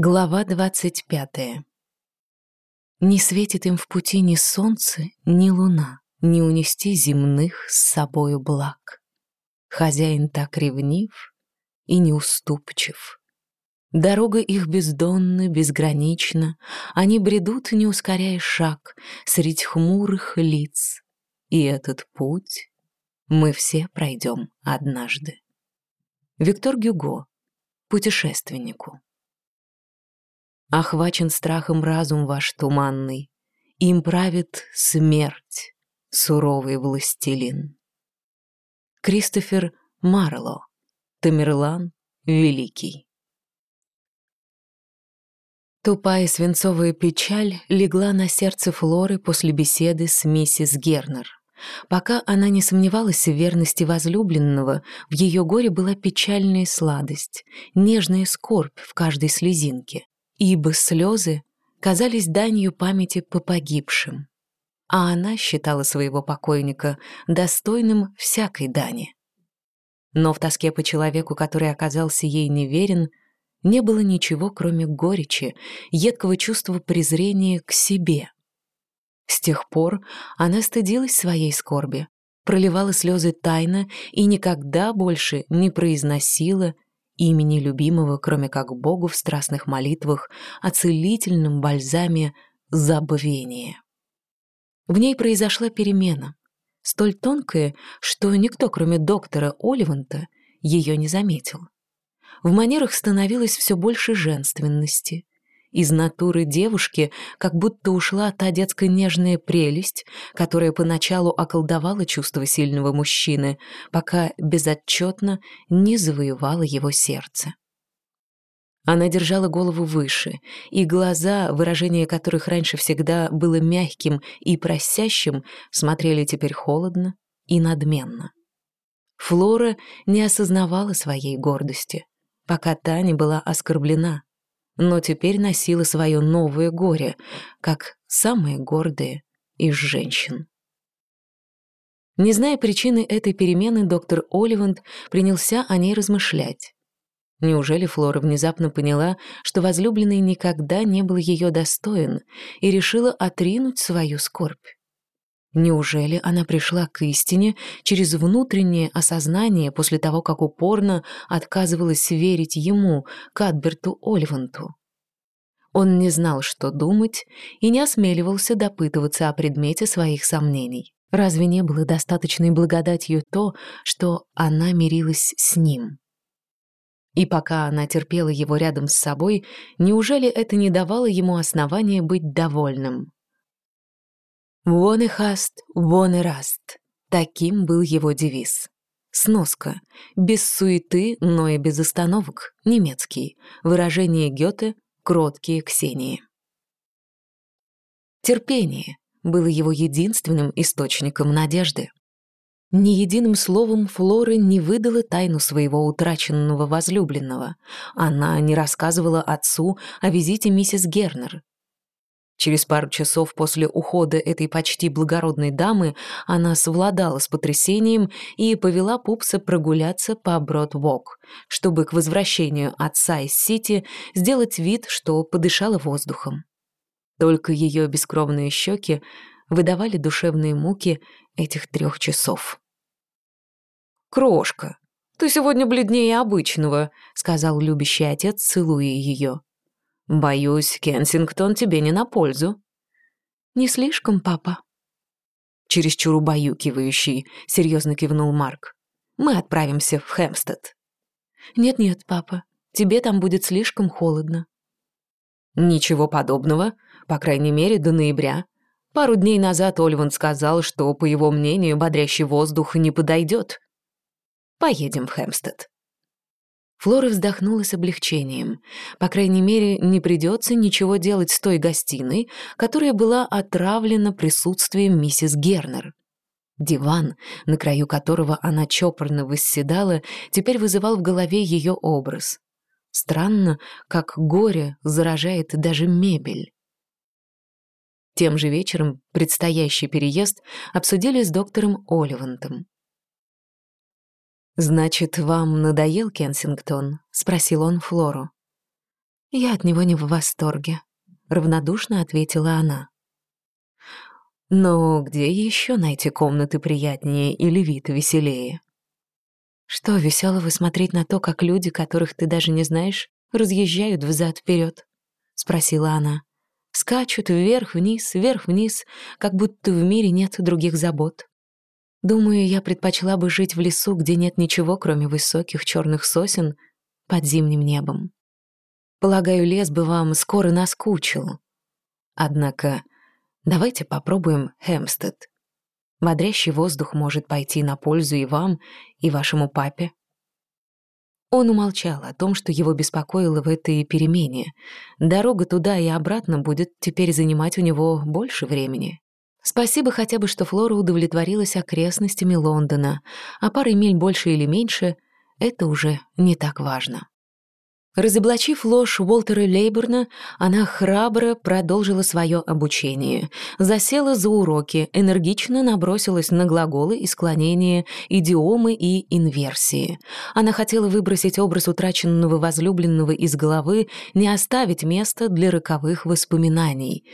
Глава двадцать пятая. Не светит им в пути ни солнце, ни луна, Не унести земных с собою благ. Хозяин так ревнив и неуступчив. Дорога их бездонна, безгранична, Они бредут, не ускоряя шаг, Средь хмурых лиц. И этот путь мы все пройдем однажды. Виктор Гюго. Путешественнику. Охвачен страхом разум ваш туманный, Им правит смерть, суровый властелин. Кристофер Марло, Тамерлан Великий. Тупая свинцовая печаль легла на сердце Флоры после беседы с миссис Гернер. Пока она не сомневалась в верности возлюбленного, в ее горе была печальная сладость, нежная скорбь в каждой слезинке ибо слезы казались данью памяти по погибшим, а она считала своего покойника достойным всякой дани. Но в тоске по человеку, который оказался ей неверен, не было ничего, кроме горечи, едкого чувства презрения к себе. С тех пор она стыдилась своей скорби, проливала слезы тайно и никогда больше не произносила имени любимого, кроме как Богу в страстных молитвах о целительном бальзаме забвения. В ней произошла перемена, столь тонкая, что никто, кроме доктора Оливанта, ее не заметил. В манерах становилось все больше женственности, из натуры девушки как будто ушла та детская нежная прелесть, которая поначалу околдовала чувство сильного мужчины, пока безотчетно не завоевала его сердце. Она держала голову выше, и глаза, выражение которых раньше всегда было мягким и просящим, смотрели теперь холодно и надменно. Флора не осознавала своей гордости, пока та не была оскорблена — но теперь носила свое новое горе, как самые гордые из женщин. Не зная причины этой перемены, доктор Оливанд принялся о ней размышлять. Неужели Флора внезапно поняла, что возлюбленный никогда не был ее достоин, и решила отринуть свою скорбь? Неужели она пришла к истине через внутреннее осознание после того, как упорно отказывалась верить ему, Кадберту Ольванту? Он не знал, что думать, и не осмеливался допытываться о предмете своих сомнений. Разве не было достаточной благодатью то, что она мирилась с ним? И пока она терпела его рядом с собой, неужели это не давало ему основания быть довольным? «Вон и хаст, вон и раст». Таким был его девиз. Сноска. Без суеты, но и без остановок. Немецкий. Выражение Гёте «кроткие Ксении». Терпение было его единственным источником надежды. Ни единым словом Флоры не выдала тайну своего утраченного возлюбленного. Она не рассказывала отцу о визите миссис Гернер, Через пару часов после ухода этой почти благородной дамы она совладала с потрясением и повела Пупса прогуляться по Бродвок, чтобы к возвращению отца из Сити сделать вид, что подышала воздухом. Только ее бескровные щеки выдавали душевные муки этих трех часов. «Крошка, ты сегодня бледнее обычного», — сказал любящий отец, целуя ее. Боюсь, Кенсингтон тебе не на пользу. Не слишком, папа. Чересчур убаюкивающий, серьезно кивнул Марк. Мы отправимся в Хэмстед. Нет-нет, папа, тебе там будет слишком холодно. Ничего подобного, по крайней мере, до ноября. Пару дней назад Ольван сказал, что, по его мнению, бодрящий воздух не подойдет. Поедем в Хэмстед. Флора вздохнула с облегчением. По крайней мере, не придется ничего делать с той гостиной, которая была отравлена присутствием миссис Гернер. Диван, на краю которого она чопорно восседала, теперь вызывал в голове ее образ. Странно, как горе заражает даже мебель. Тем же вечером предстоящий переезд обсудили с доктором Оливантом. «Значит, вам надоел Кенсингтон?» — спросил он Флору. «Я от него не в восторге», — равнодушно ответила она. «Но где еще найти комнаты приятнее или вид веселее?» «Что веселого смотреть на то, как люди, которых ты даже не знаешь, разъезжают взад вперед? спросила она. «Скачут вверх-вниз, вверх-вниз, как будто в мире нет других забот. Думаю, я предпочла бы жить в лесу, где нет ничего, кроме высоких черных сосен под зимним небом. Полагаю, лес бы вам скоро наскучил. Однако давайте попробуем Хемстед. Бодрящий воздух может пойти на пользу и вам, и вашему папе. Он умолчал о том, что его беспокоило в этой перемене. Дорога туда и обратно будет теперь занимать у него больше времени. Спасибо хотя бы, что Флора удовлетворилась окрестностями Лондона, а парой миль больше или меньше — это уже не так важно. Разоблачив ложь Уолтера Лейберна, она храбро продолжила свое обучение, засела за уроки, энергично набросилась на глаголы и склонения, идиомы и инверсии. Она хотела выбросить образ утраченного возлюбленного из головы, не оставить места для роковых воспоминаний.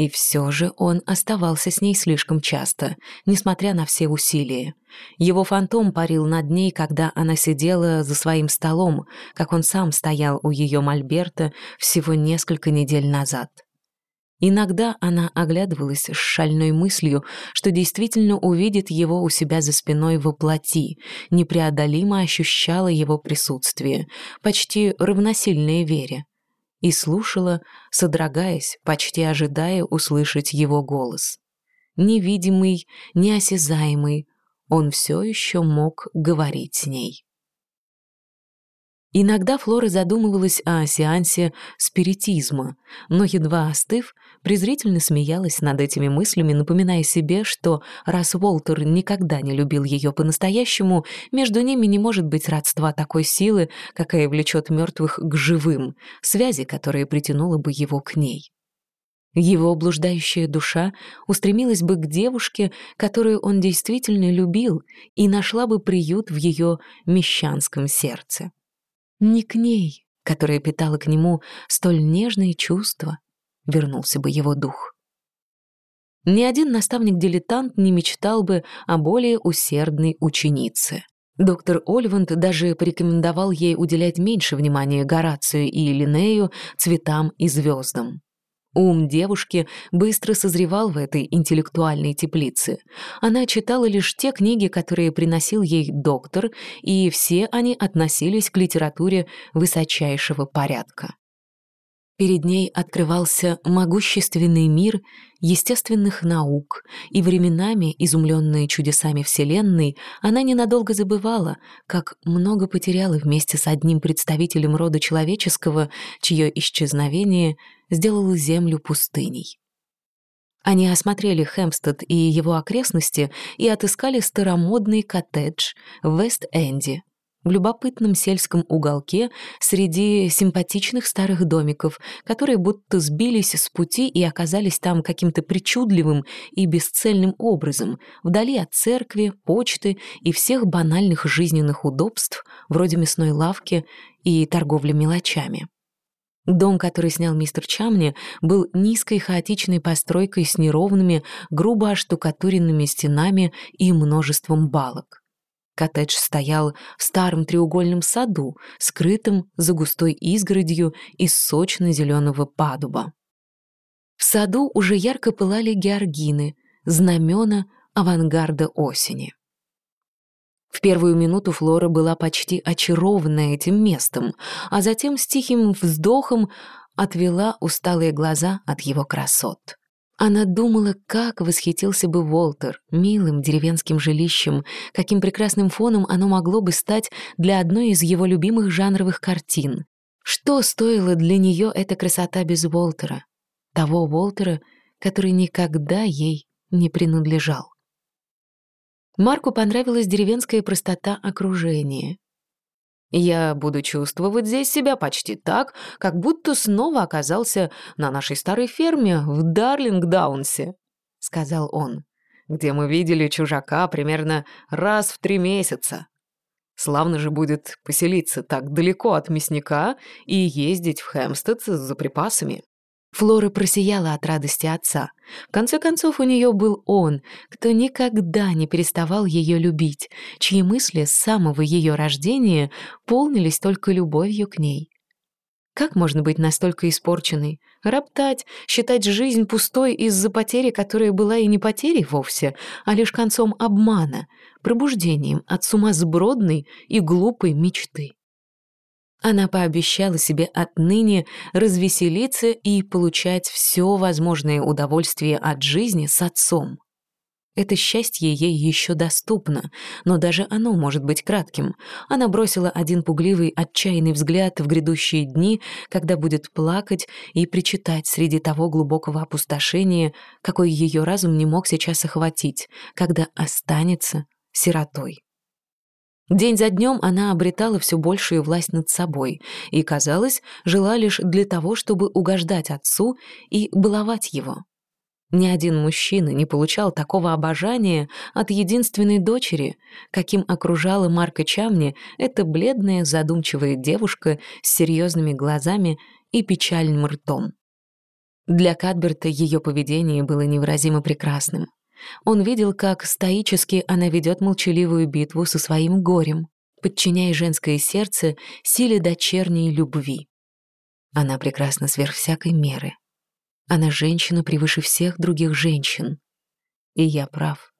И все же он оставался с ней слишком часто, несмотря на все усилия. Его фантом парил над ней, когда она сидела за своим столом, как он сам стоял у ее мольберта всего несколько недель назад. Иногда она оглядывалась с шальной мыслью, что действительно увидит его у себя за спиной во плоти, непреодолимо ощущала его присутствие, почти равносильное вере и слушала, содрогаясь, почти ожидая услышать его голос. Невидимый, неосязаемый, он все еще мог говорить с ней. Иногда Флора задумывалась о сеансе спиритизма, но, едва остыв, презрительно смеялась над этими мыслями, напоминая себе, что раз Уолтер никогда не любил ее по-настоящему, между ними не может быть родства такой силы, какая влечет мертвых к живым, связи, которая притянула бы его к ней. Его блуждающая душа устремилась бы к девушке, которую он действительно любил, и нашла бы приют в ее мещанском сердце. Не к ней, которая питала к нему столь нежные чувства, вернулся бы его дух. Ни один наставник-дилетант не мечтал бы о более усердной ученице. Доктор Ольванд даже порекомендовал ей уделять меньше внимания Горацию и Линею, цветам и звездам. Ум девушки быстро созревал в этой интеллектуальной теплице. Она читала лишь те книги, которые приносил ей доктор, и все они относились к литературе высочайшего порядка. Перед ней открывался могущественный мир естественных наук, и временами, изумленная чудесами Вселенной, она ненадолго забывала, как много потеряла вместе с одним представителем рода человеческого, чье исчезновение сделало Землю пустыней. Они осмотрели Хэмпстед и его окрестности и отыскали старомодный коттедж в Вест-Энде, в любопытном сельском уголке среди симпатичных старых домиков, которые будто сбились с пути и оказались там каким-то причудливым и бесцельным образом, вдали от церкви, почты и всех банальных жизненных удобств, вроде мясной лавки и торговли мелочами. Дом, который снял мистер Чамни, был низкой хаотичной постройкой с неровными, грубо оштукатуренными стенами и множеством балок. Коттедж стоял в старом треугольном саду, скрытом за густой изгородью из сочно-зеленого падуба. В саду уже ярко пылали георгины, знамена авангарда осени. В первую минуту Флора была почти очарована этим местом, а затем с тихим вздохом отвела усталые глаза от его красот. Она думала, как восхитился бы Волтер милым деревенским жилищем, каким прекрасным фоном оно могло бы стать для одной из его любимых жанровых картин. Что стоила для нее эта красота без Волтера? Того Волтера, который никогда ей не принадлежал. Марку понравилась деревенская простота окружения. Я буду чувствовать здесь себя почти так, как будто снова оказался на нашей старой ферме в Дарлингдаунсе», — сказал он, «где мы видели чужака примерно раз в три месяца. Славно же будет поселиться так далеко от мясника и ездить в Хэмстед за припасами. Флора просияла от радости отца. В конце концов, у нее был он, кто никогда не переставал ее любить, чьи мысли с самого ее рождения полнились только любовью к ней. Как можно быть настолько испорченной? Роптать, считать жизнь пустой из-за потери, которая была и не потерей вовсе, а лишь концом обмана, пробуждением от сумасбродной и глупой мечты. Она пообещала себе отныне развеселиться и получать все возможное удовольствие от жизни с отцом. Это счастье ей еще доступно, но даже оно может быть кратким. Она бросила один пугливый, отчаянный взгляд в грядущие дни, когда будет плакать и причитать среди того глубокого опустошения, какое ее разум не мог сейчас охватить, когда останется сиротой. День за днем она обретала все большую власть над собой и, казалось, жила лишь для того, чтобы угождать отцу и баловать его. Ни один мужчина не получал такого обожания от единственной дочери, каким окружала Марка Чамни эта бледная задумчивая девушка с серьезными глазами и печальным ртом. Для Кадберта ее поведение было невыразимо прекрасным. Он видел, как стоически она ведет молчаливую битву со своим горем, подчиняя женское сердце силе дочерней любви. Она прекрасна сверх всякой меры. Она женщина превыше всех других женщин. И я прав,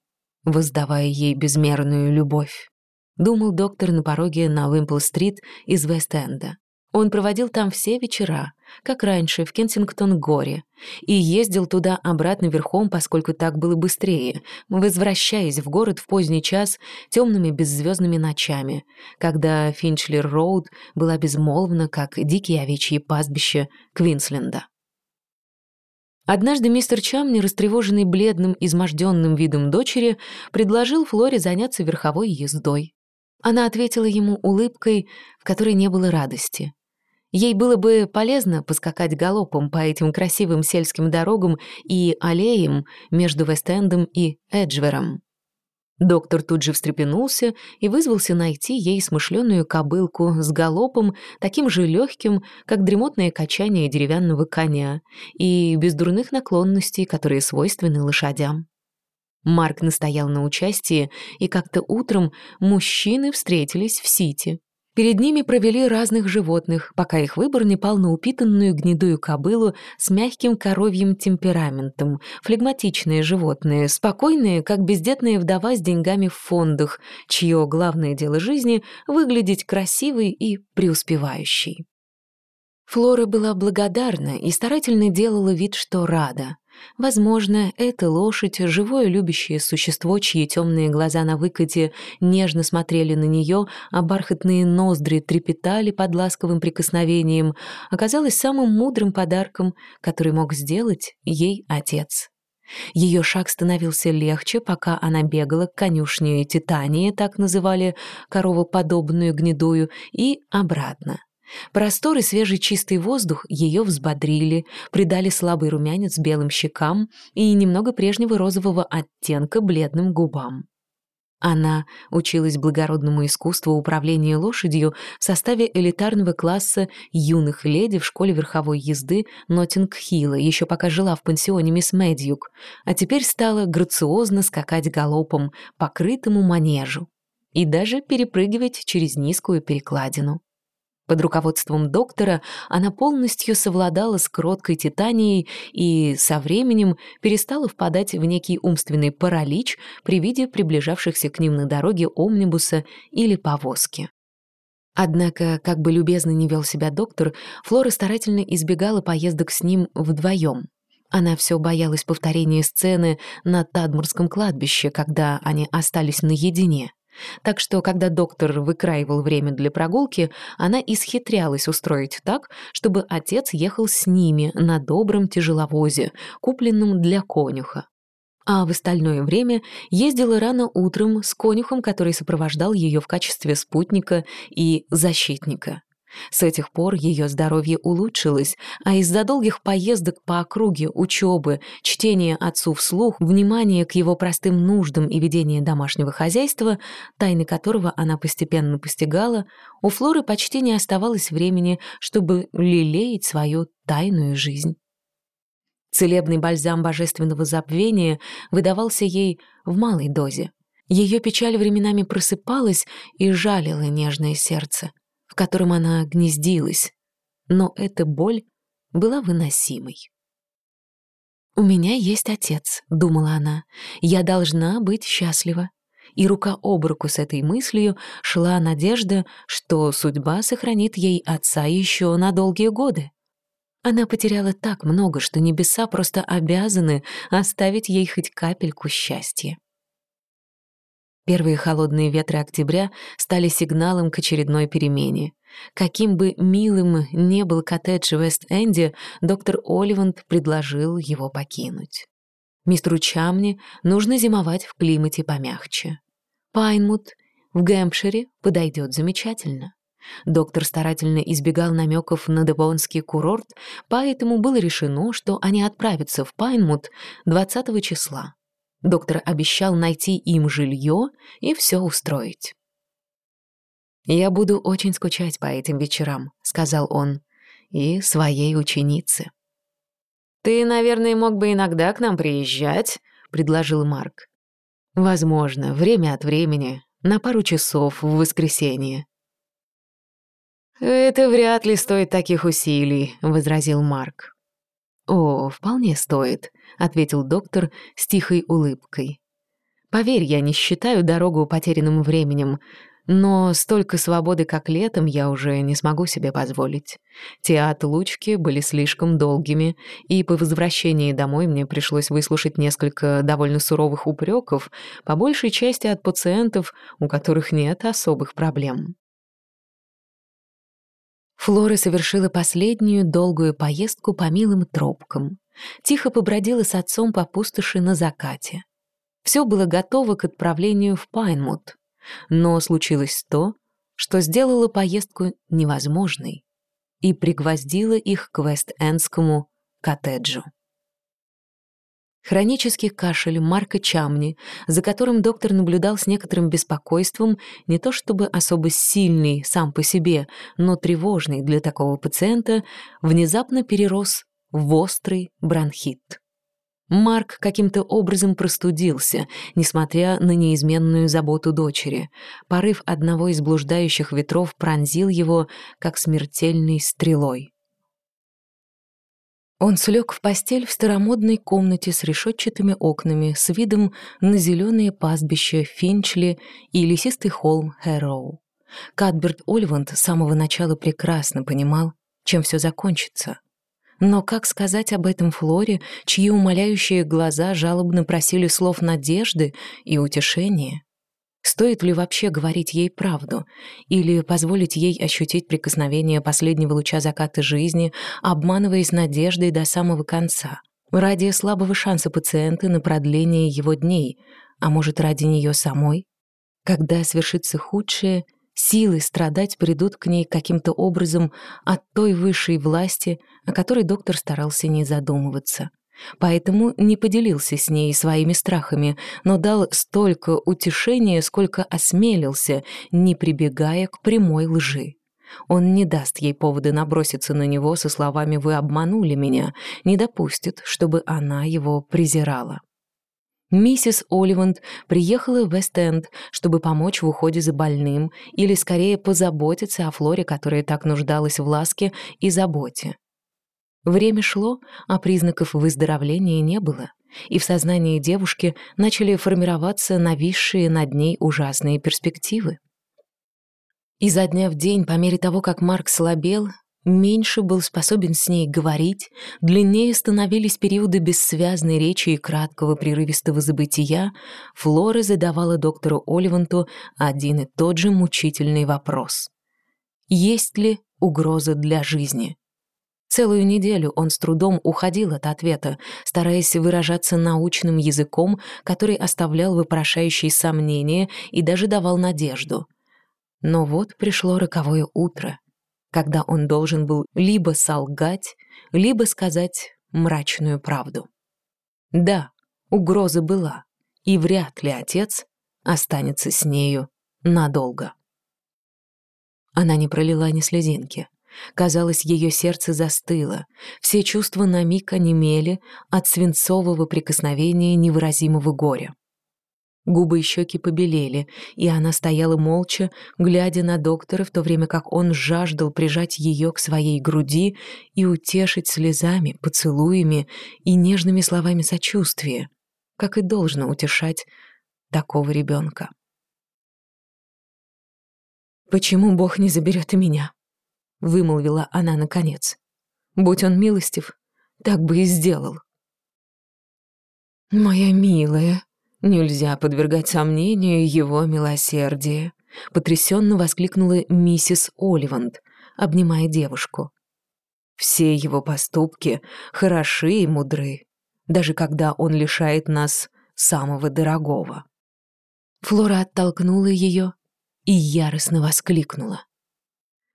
воздавая ей безмерную любовь. Думал доктор на пороге на Уимпл-стрит из Вест-Энда. Он проводил там все вечера, как раньше, в Кенсингтон-горе, и ездил туда-обратно верхом, поскольку так было быстрее, возвращаясь в город в поздний час темными беззвездными ночами, когда Финчлер-Роуд была безмолвна, как дикие овечьи пастбища Квинсленда. Однажды мистер Чамни, растревоженный бледным, изможденным видом дочери, предложил Флоре заняться верховой ездой. Она ответила ему улыбкой, в которой не было радости. Ей было бы полезно поскакать галопом по этим красивым сельским дорогам и аллеям между Вест-Эндом и Эджвером. Доктор тут же встрепенулся и вызвался найти ей смышленую кобылку с галопом, таким же легким, как дремотное качание деревянного коня, и без дурных наклонностей, которые свойственны лошадям. Марк настоял на участии, и как-то утром мужчины встретились в Сити. Перед ними провели разных животных, пока их выбор не пал на упитанную гнедую кобылу с мягким коровьим темпераментом, флегматичные животные, спокойные, как бездетная вдова с деньгами в фондах, чье главное дело жизни — выглядеть красивой и преуспевающей. Флора была благодарна и старательно делала вид, что рада. Возможно, эта лошадь — живое любящее существо, чьи темные глаза на выкате нежно смотрели на нее, а бархатные ноздри трепетали под ласковым прикосновением, оказалась самым мудрым подарком, который мог сделать ей отец. Ее шаг становился легче, пока она бегала к конюшне Титании, так называли коровоподобную гнедую, и обратно. Простор и свежий чистый воздух ее взбодрили, придали слабый румянец белым щекам и немного прежнего розового оттенка бледным губам. Она училась благородному искусству управления лошадью в составе элитарного класса юных леди в школе верховой езды Ноттинг-Хилла, еще пока жила в пансионе мисс Мэдьюк, а теперь стала грациозно скакать галопом по крытому манежу и даже перепрыгивать через низкую перекладину. Под руководством доктора она полностью совладала с кроткой титанией и со временем перестала впадать в некий умственный паралич при виде приближавшихся к ним на дороге омнибуса или повозки. Однако, как бы любезно не вел себя доктор, Флора старательно избегала поездок с ним вдвоем. Она все боялась повторения сцены на Тадмурском кладбище, когда они остались наедине. Так что, когда доктор выкраивал время для прогулки, она исхитрялась устроить так, чтобы отец ехал с ними на добром тяжеловозе, купленном для конюха. А в остальное время ездила рано утром с конюхом, который сопровождал ее в качестве спутника и защитника. С этих пор ее здоровье улучшилось, а из-за долгих поездок по округе, учебы, чтения отцу вслух, внимания к его простым нуждам и ведения домашнего хозяйства, тайны которого она постепенно постигала, у Флоры почти не оставалось времени, чтобы лелеять свою тайную жизнь. Целебный бальзам божественного забвения выдавался ей в малой дозе. Ее печаль временами просыпалась и жалила нежное сердце в котором она гнездилась, но эта боль была выносимой. «У меня есть отец», — думала она, — «я должна быть счастлива». И рука об руку с этой мыслью шла надежда, что судьба сохранит ей отца еще на долгие годы. Она потеряла так много, что небеса просто обязаны оставить ей хоть капельку счастья. Первые холодные ветры октября стали сигналом к очередной перемене. Каким бы милым не был коттедж в Вест-Энде, доктор Оливанд предложил его покинуть. Мистеру Чамни нужно зимовать в климате помягче. Пайнмут в Гэмпшире подойдет замечательно. Доктор старательно избегал намеков на Девонский курорт, поэтому было решено, что они отправятся в Пайнмут 20 числа. Доктор обещал найти им жилье и все устроить. «Я буду очень скучать по этим вечерам», — сказал он, — «и своей ученице». «Ты, наверное, мог бы иногда к нам приезжать», — предложил Марк. «Возможно, время от времени, на пару часов в воскресенье». «Это вряд ли стоит таких усилий», — возразил Марк. «О, вполне стоит», — ответил доктор с тихой улыбкой. «Поверь, я не считаю дорогу потерянным временем, но столько свободы, как летом, я уже не смогу себе позволить. Те отлучки были слишком долгими, и по возвращении домой мне пришлось выслушать несколько довольно суровых упреков, по большей части от пациентов, у которых нет особых проблем. Флора совершила последнюю долгую поездку по милым тропкам. Тихо побродила с отцом по пустоши на закате. Все было готово к отправлению в Пайнмут. Но случилось то, что сделало поездку невозможной и пригвоздило их к Вест-Эндскому коттеджу. Хронический кашель Марка Чамни, за которым доктор наблюдал с некоторым беспокойством, не то чтобы особо сильный сам по себе, но тревожный для такого пациента, внезапно перерос в острый бронхит. Марк каким-то образом простудился, несмотря на неизменную заботу дочери. Порыв одного из блуждающих ветров пронзил его, как смертельной стрелой. Он слег в постель в старомодной комнате с решетчатыми окнами с видом на зеленые пастбища Финчли и лесистый холм Хэроу. Кадберт Ольванд с самого начала прекрасно понимал, чем все закончится. Но как сказать об этом Флоре, чьи умоляющие глаза жалобно просили слов надежды и утешения? Стоит ли вообще говорить ей правду? Или позволить ей ощутить прикосновение последнего луча заката жизни, обманываясь надеждой до самого конца? Ради слабого шанса пациента на продление его дней, а может, ради нее самой? Когда свершится худшее — Силы страдать придут к ней каким-то образом от той высшей власти, о которой доктор старался не задумываться. Поэтому не поделился с ней своими страхами, но дал столько утешения, сколько осмелился, не прибегая к прямой лжи. Он не даст ей повода наброситься на него со словами «Вы обманули меня», не допустит, чтобы она его презирала. Миссис Оливанд приехала в Вест-Энд, чтобы помочь в уходе за больным или, скорее, позаботиться о Флоре, которая так нуждалась в ласке и заботе. Время шло, а признаков выздоровления не было, и в сознании девушки начали формироваться нависшие над ней ужасные перспективы. Изо дня в день, по мере того, как Марк слабел, меньше был способен с ней говорить, длиннее становились периоды бессвязной речи и краткого прерывистого забытия, Флора задавала доктору Оливанту один и тот же мучительный вопрос. Есть ли угроза для жизни? Целую неделю он с трудом уходил от ответа, стараясь выражаться научным языком, который оставлял вопрошающие сомнения и даже давал надежду. Но вот пришло роковое утро — когда он должен был либо солгать, либо сказать мрачную правду. Да, угроза была, и вряд ли отец останется с нею надолго. Она не пролила ни слезинки. Казалось, ее сердце застыло, все чувства на миг онемели от свинцового прикосновения невыразимого горя. Губы и щеки побелели, и она стояла молча, глядя на доктора, в то время как он жаждал прижать ее к своей груди и утешить слезами, поцелуями и нежными словами сочувствия, как и должно утешать такого ребенка. «Почему Бог не заберет и меня?» — вымолвила она наконец. «Будь он милостив, так бы и сделал». «Моя милая», Нельзя подвергать сомнению его милосердие, потрясенно воскликнула миссис Оливанд, обнимая девушку. Все его поступки хороши и мудры, даже когда он лишает нас самого дорогого. Флора оттолкнула ее и яростно воскликнула.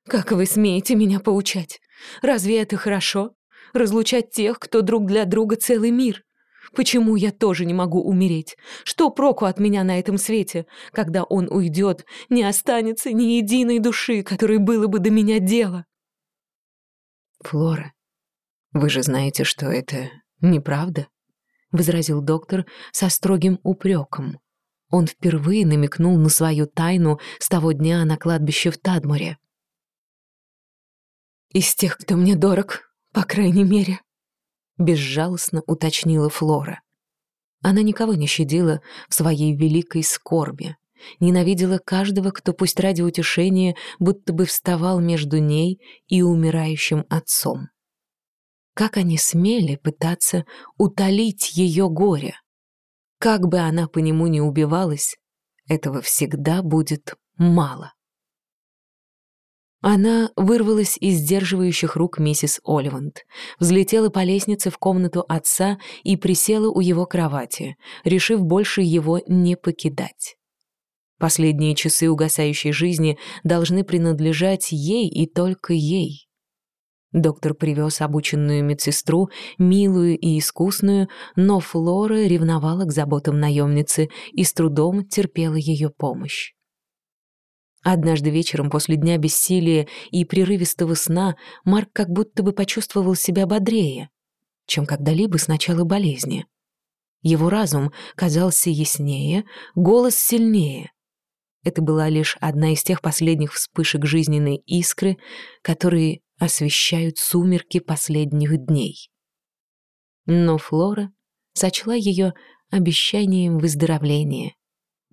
«Как вы смеете меня поучать? Разве это хорошо? Разлучать тех, кто друг для друга целый мир? Почему я тоже не могу умереть? Что проку от меня на этом свете? Когда он уйдет, не останется ни единой души, которой было бы до меня дело. Флора, вы же знаете, что это неправда, возразил доктор со строгим упреком. Он впервые намекнул на свою тайну с того дня на кладбище в Тадморе. «Из тех, кто мне дорог, по крайней мере», безжалостно уточнила Флора. Она никого не щадила в своей великой скорби, ненавидела каждого, кто пусть ради утешения будто бы вставал между ней и умирающим отцом. Как они смели пытаться утолить ее горе? Как бы она по нему не убивалась, этого всегда будет мало. Она вырвалась из сдерживающих рук миссис Оливанд, взлетела по лестнице в комнату отца и присела у его кровати, решив больше его не покидать. Последние часы угасающей жизни должны принадлежать ей и только ей. Доктор привез обученную медсестру, милую и искусную, но Флора ревновала к заботам наемницы и с трудом терпела ее помощь. Однажды вечером после дня бессилия и прерывистого сна Марк как будто бы почувствовал себя бодрее, чем когда-либо с начала болезни. Его разум казался яснее, голос сильнее. Это была лишь одна из тех последних вспышек жизненной искры, которые освещают сумерки последних дней. Но Флора сочла ее обещанием выздоровления.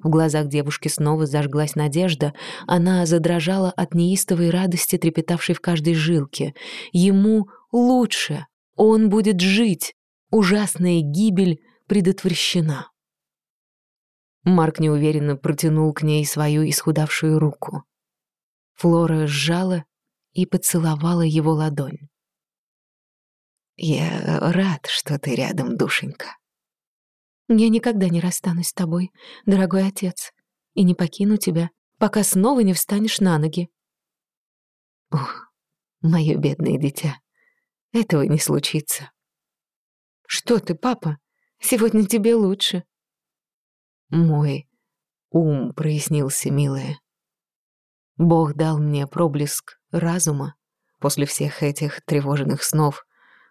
В глазах девушки снова зажглась надежда, она задрожала от неистовой радости, трепетавшей в каждой жилке. Ему лучше, он будет жить, ужасная гибель предотвращена. Марк неуверенно протянул к ней свою исхудавшую руку. Флора сжала и поцеловала его ладонь. «Я рад, что ты рядом, душенька», я никогда не расстанусь с тобой, дорогой отец, и не покину тебя, пока снова не встанешь на ноги. Ух, мое бедное дитя, этого не случится. Что ты, папа? Сегодня тебе лучше. Мой ум прояснился, милая. Бог дал мне проблеск разума после всех этих тревожных снов,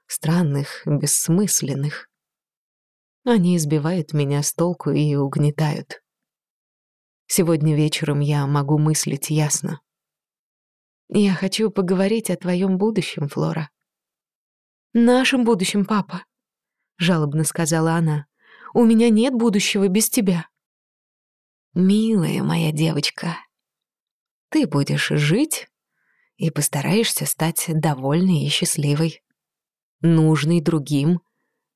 странных, бессмысленных. Они избивают меня с толку и угнетают. Сегодня вечером я могу мыслить ясно. Я хочу поговорить о твоем будущем, Флора. Нашем будущем, папа, жалобно сказала она. У меня нет будущего без тебя. Милая моя девочка, ты будешь жить и постараешься стать довольной и счастливой, нужной другим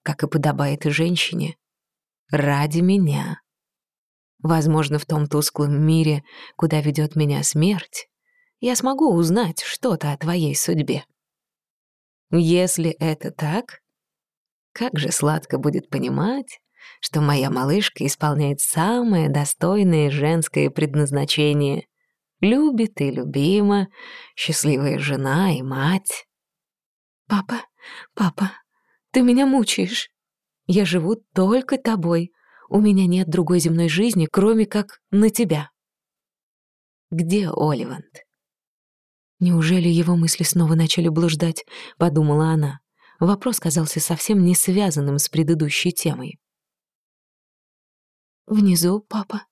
как и подобает и женщине. Ради меня. Возможно, в том тусклом мире, куда ведет меня смерть, я смогу узнать что-то о твоей судьбе. Если это так, как же сладко будет понимать, что моя малышка исполняет самое достойное женское предназначение — Любит и любима, счастливая жена и мать. «Папа, папа, ты меня мучаешь. Я живу только тобой. У меня нет другой земной жизни, кроме как на тебя». «Где Оливанд?» «Неужели его мысли снова начали блуждать?» — подумала она. Вопрос казался совсем не связанным с предыдущей темой. «Внизу, папа.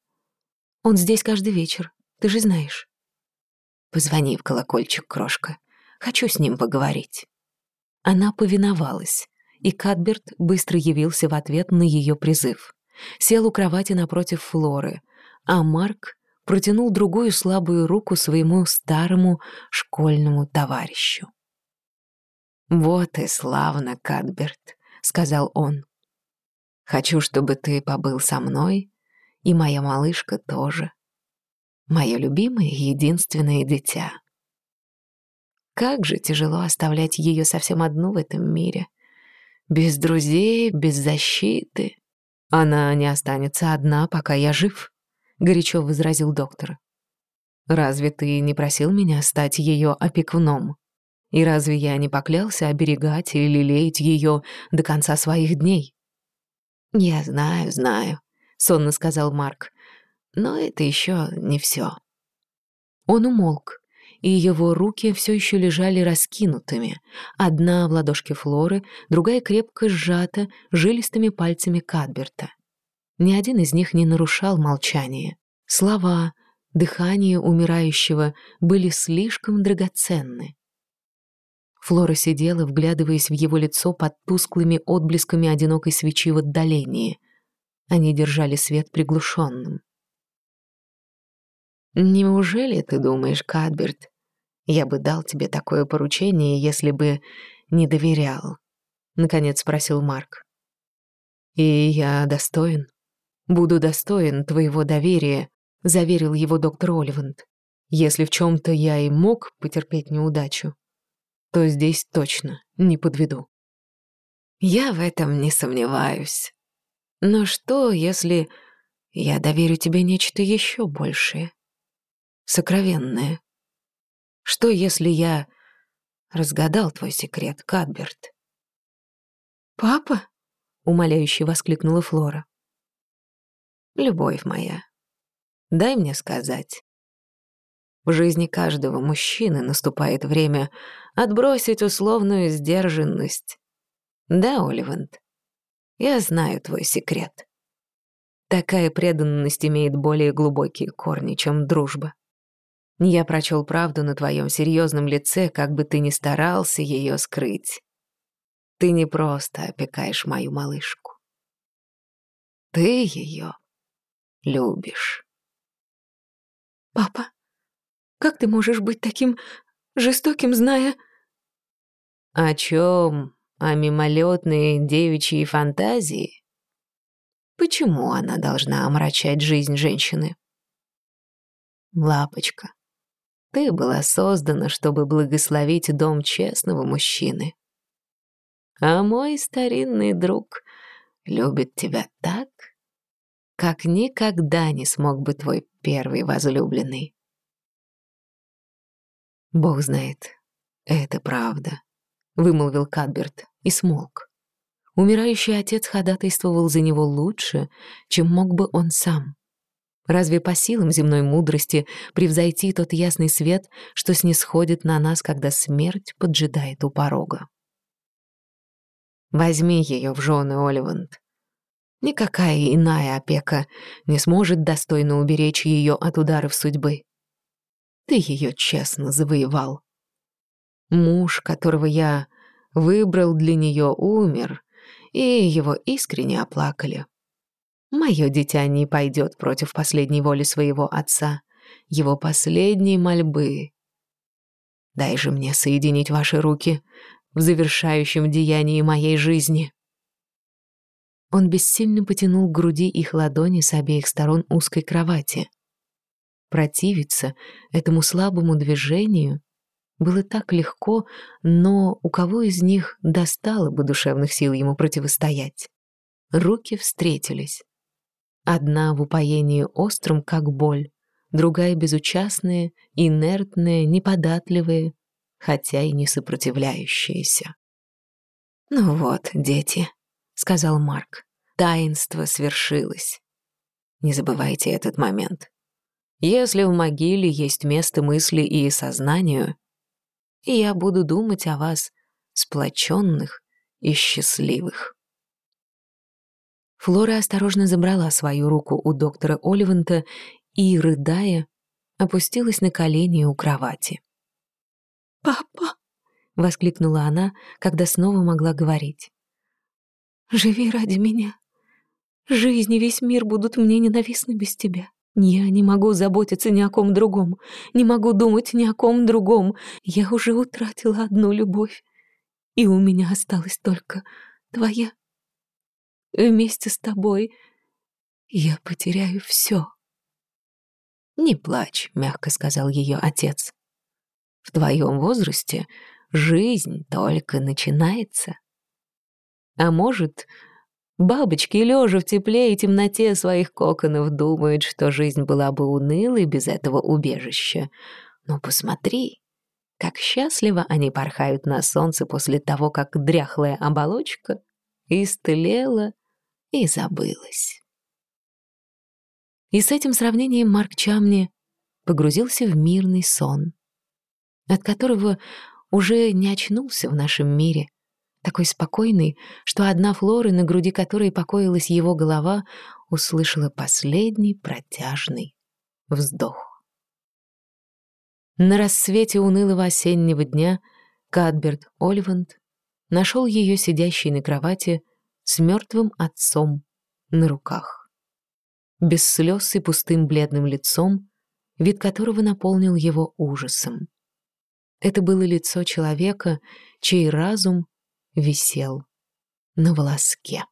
Он здесь каждый вечер, ты же знаешь». «Позвони в колокольчик, крошка. Хочу с ним поговорить». Она повиновалась, и Кадберт быстро явился в ответ на ее призыв. Сел у кровати напротив Флоры, а Марк протянул другую слабую руку своему старому школьному товарищу. «Вот и славно, Кадберт», — сказал он. «Хочу, чтобы ты побыл со мной, и моя малышка тоже. Мое любимое единственное дитя. Как же тяжело оставлять ее совсем одну в этом мире. Без друзей, без защиты. Она не останется одна, пока я жив», — горячо возразил доктор. «Разве ты не просил меня стать ее опекуном?» И разве я не поклялся оберегать и лелеять ее до конца своих дней? «Я знаю, знаю», — сонно сказал Марк. «Но это еще не все. Он умолк, и его руки все еще лежали раскинутыми. Одна в ладошке Флоры, другая крепко сжата жилистыми пальцами Кадберта. Ни один из них не нарушал молчание. Слова, дыхание умирающего были слишком драгоценны. Флора сидела, вглядываясь в его лицо под тусклыми отблесками одинокой свечи в отдалении. Они держали свет приглушенным. «Неужели ты думаешь, Кадберт, я бы дал тебе такое поручение, если бы не доверял?» — наконец спросил Марк. «И я достоин, буду достоин твоего доверия», — заверил его доктор Оливанд. «Если в чем то я и мог потерпеть неудачу, то здесь точно не подведу. Я в этом не сомневаюсь. Но что, если я доверю тебе нечто еще большее? Сокровенное. Что, если я разгадал твой секрет, Кадберт? «Папа?» — умоляюще воскликнула Флора. «Любовь моя, дай мне сказать. В жизни каждого мужчины наступает время отбросить условную сдержанность. Да, Оливанд, я знаю твой секрет. Такая преданность имеет более глубокие корни, чем дружба. Я прочел правду на твоем серьезном лице, как бы ты ни старался ее скрыть. Ты не просто опекаешь мою малышку. Ты ее любишь. «Папа, как ты можешь быть таким жестоким, зная...» «О чем? О мимолетной девичьей фантазии? Почему она должна омрачать жизнь женщины?» «Лапочка, ты была создана, чтобы благословить дом честного мужчины. А мой старинный друг любит тебя так, как никогда не смог бы твой первый возлюбленный. «Бог знает, это правда», — вымолвил Кадберт и смолк. Умирающий отец ходатайствовал за него лучше, чем мог бы он сам. Разве по силам земной мудрости превзойти тот ясный свет, что снисходит на нас, когда смерть поджидает у порога? Возьми ее в жены, Оливанд. Никакая иная опека не сможет достойно уберечь ее от ударов судьбы. Ты ее честно завоевал. Муж, которого я выбрал для нее, умер, и его искренне оплакали. Мое дитя не пойдет против последней воли своего отца, его последней мольбы. Дай же мне соединить ваши руки в завершающем деянии моей жизни. Он бессильно потянул к груди их ладони с обеих сторон узкой кровати — Противиться этому слабому движению было так легко, но у кого из них достало бы душевных сил ему противостоять? Руки встретились. Одна в упоении острым, как боль, другая безучастная, инертная, неподатливая, хотя и не сопротивляющаяся. «Ну вот, дети», — сказал Марк, — «таинство свершилось. Не забывайте этот момент. Если в могиле есть место мысли и сознанию, я буду думать о вас, сплоченных и счастливых». Флора осторожно забрала свою руку у доктора Оливанта и, рыдая, опустилась на колени у кровати. «Папа!» — воскликнула она, когда снова могла говорить. «Живи ради меня. Жизнь и весь мир будут мне ненавистны без тебя. Я не могу заботиться ни о ком другом, не могу думать ни о ком другом. Я уже утратила одну любовь, и у меня осталась только твоя Вместе с тобой я потеряю все. «Не плачь», — мягко сказал ее отец. «В твоем возрасте жизнь только начинается. А может, бабочки, лежа в тепле и темноте своих коконов, думают, что жизнь была бы унылой без этого убежища. Но посмотри, как счастливо они порхают на солнце после того, как дряхлая оболочка истлела и забылась. И с этим сравнением Марк Чамни погрузился в мирный сон, от которого уже не очнулся в нашем мире, такой спокойный, что одна Флора, на груди которой покоилась его голова, услышала последний протяжный вздох. На рассвете унылого осеннего дня Кадберт Оливанд нашел ее сидящей на кровати с мертвым отцом на руках. Без слез и пустым бледным лицом, вид которого наполнил его ужасом. Это было лицо человека, чей разум висел на волоске.